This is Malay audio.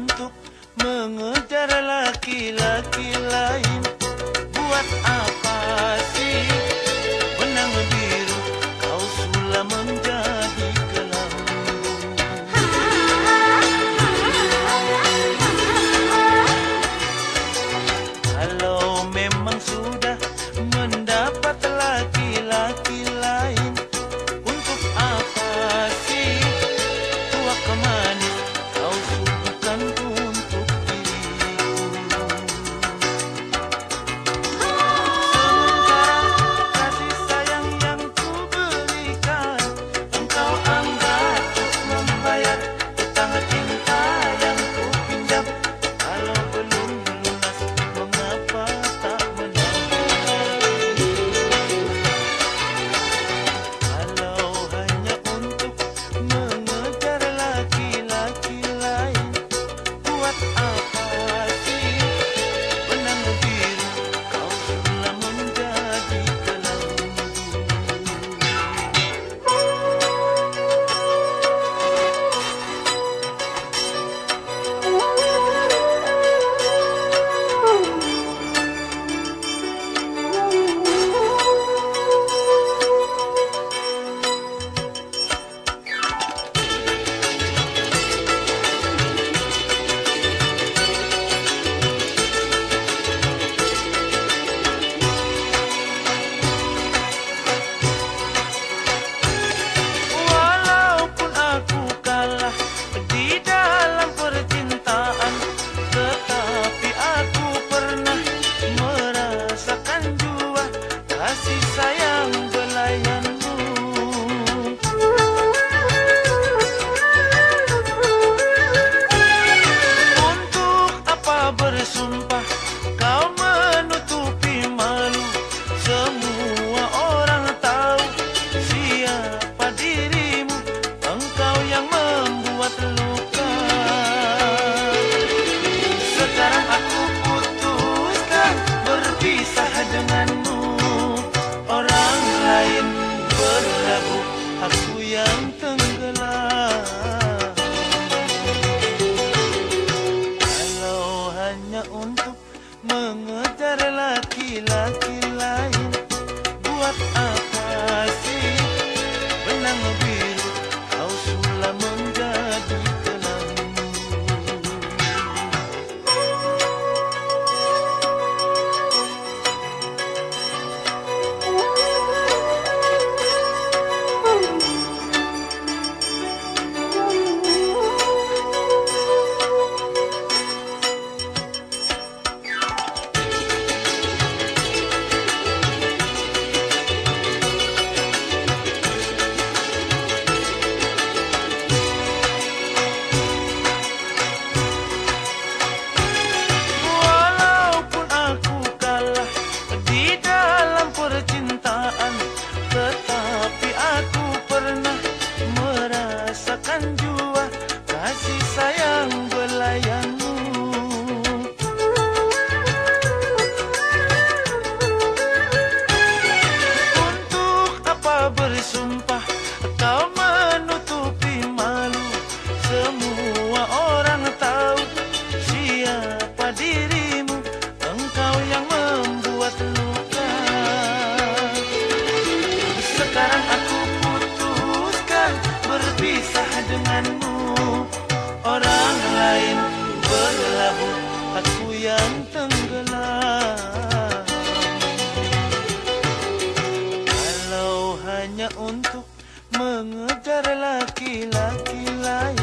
untuk mengejar laki-laki lain buat aku. salah di dalam percintaan. Tetapi aku pernah merasakan jua kasih sayang belayanmu untuk apa bersumpah yang tenggelam. Kalau hanya untuk mengejar laki-laki lain